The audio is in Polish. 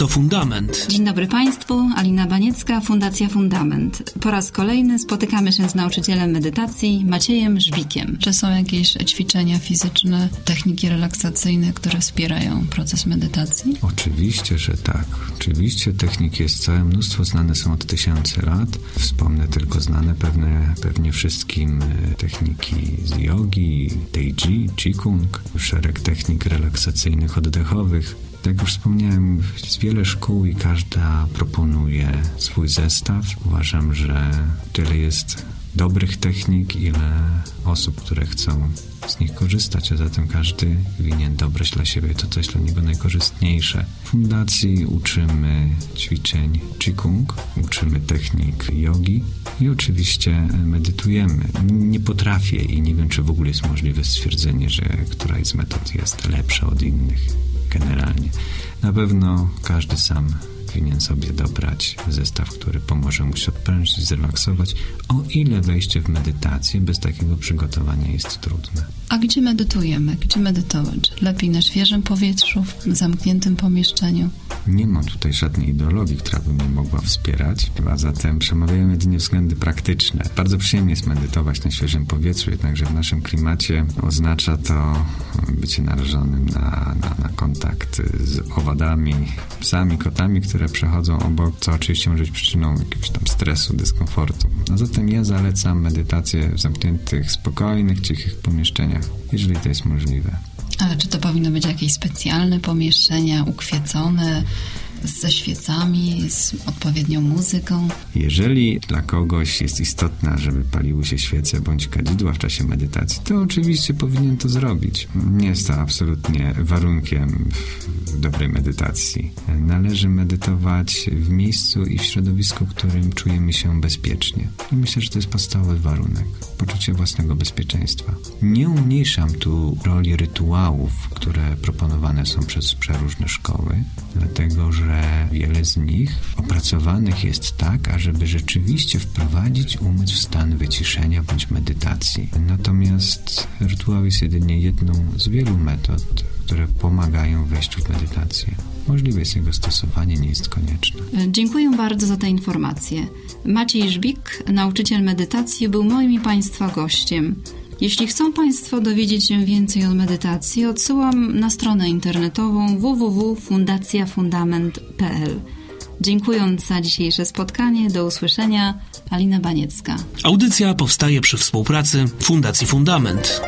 To fundament. Dzień dobry Państwu, Alina Baniecka, Fundacja Fundament. Po raz kolejny spotykamy się z nauczycielem medytacji Maciejem Żbikiem. Czy są jakieś ćwiczenia fizyczne, techniki relaksacyjne, które wspierają proces medytacji? Oczywiście, że tak. Oczywiście technik jest całe mnóstwo, znane są od tysięcy lat. Wspomnę tylko znane pewne, pewnie wszystkim e, techniki z jogi, tai chi, qigong, szereg technik relaksacyjnych, oddechowych. Tak jak już wspomniałem, jest wiele szkół i każda proponuje swój zestaw. Uważam, że tyle jest dobrych technik, ile osób, które chcą z nich korzystać, a zatem każdy winien dobrać dla siebie to coś dla niego najkorzystniejsze. W fundacji uczymy ćwiczeń Qigong, uczymy technik jogi i oczywiście medytujemy. Nie potrafię i nie wiem, czy w ogóle jest możliwe stwierdzenie, że któraś z metod jest lepsza od innych generalnie. Na pewno każdy sam powinien sobie dobrać zestaw, który pomoże mu się odprężyć, zrelaksować, o ile wejście w medytację bez takiego przygotowania jest trudne. A gdzie medytujemy? Gdzie medytować? Lepiej na świeżym powietrzu, w zamkniętym pomieszczeniu? Nie mam tutaj żadnej ideologii, która by mnie mogła wspierać, a zatem przemawiają jedynie względy praktyczne. Bardzo przyjemnie jest medytować na świeżym powietrzu, jednakże w naszym klimacie oznacza to bycie narażonym na, na, na kontakt z owadami, psami, kotami, które przechodzą obok, co oczywiście może być przyczyną jakiegoś tam stresu, dyskomfortu. A zatem ja zalecam medytację w zamkniętych, spokojnych, cichych pomieszczeniach, jeżeli to jest możliwe. Ale czy to powinno być jakieś specjalne pomieszczenia, ukwiecone, ze świecami, z odpowiednią muzyką? Jeżeli dla kogoś jest istotne, żeby paliły się świece bądź kadzidła w czasie medytacji, to oczywiście powinien to zrobić. Nie jest to absolutnie warunkiem dobrej medytacji. Należy medytować w miejscu i w środowisku, w którym czujemy się bezpiecznie. I myślę, że to jest podstawowy warunek. Poczucie własnego bezpieczeństwa. Nie umniejszam tu roli rytuałów, które proponowane są przez przeróżne szkoły, dlatego że wiele z nich opracowanych jest tak, ażeby rzeczywiście wprowadzić umysł w stan wyciszenia bądź medytacji. Natomiast rytuał jest jedynie jedną z wielu metod, które pomagają w wejściu w medytację. Możliwe jest jego stosowanie, nie jest konieczne. Dziękuję bardzo za te informacje. Maciej Żbik, nauczyciel medytacji, był moim i Państwa gościem. Jeśli chcą Państwo dowiedzieć się więcej o medytacji, odsyłam na stronę internetową www.fundacjafundament.pl. Dziękując za dzisiejsze spotkanie, do usłyszenia, Alina Baniecka. Audycja powstaje przy współpracy Fundacji Fundament.